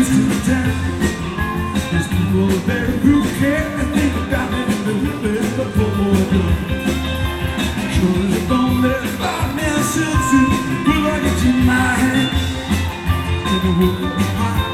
distance down. There's people there who care and think about me in the river before you. Surely gone there by myself soon. Will I get in my hand? And the world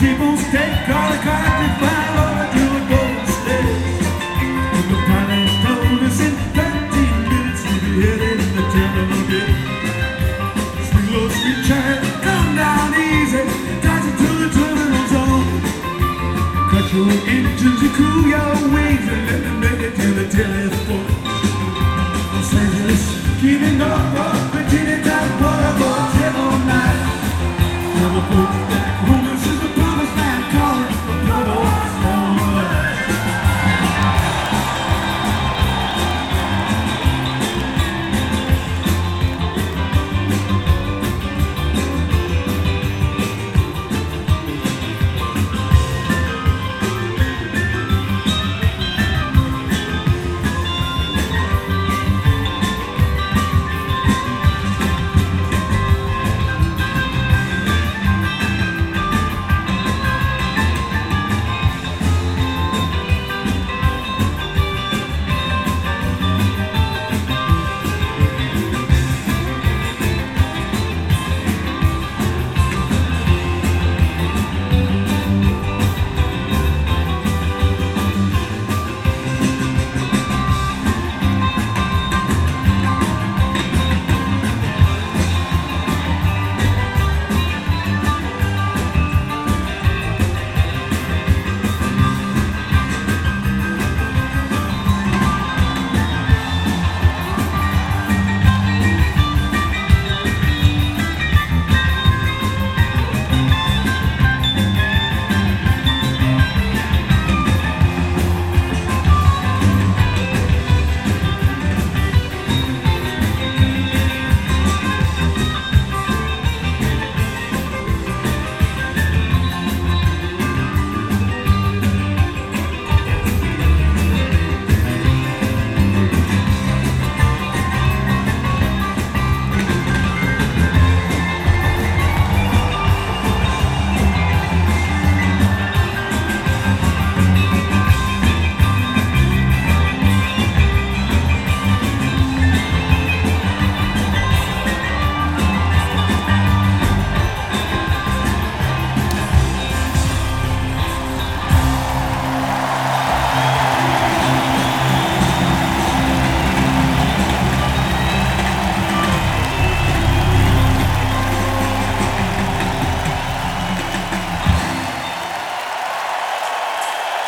People stay, call a my battle.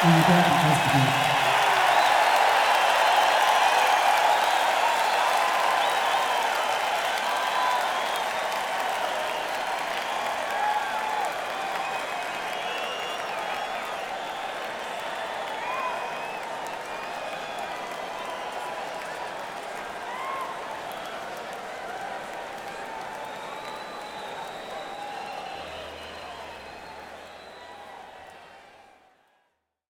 and you don't investigate.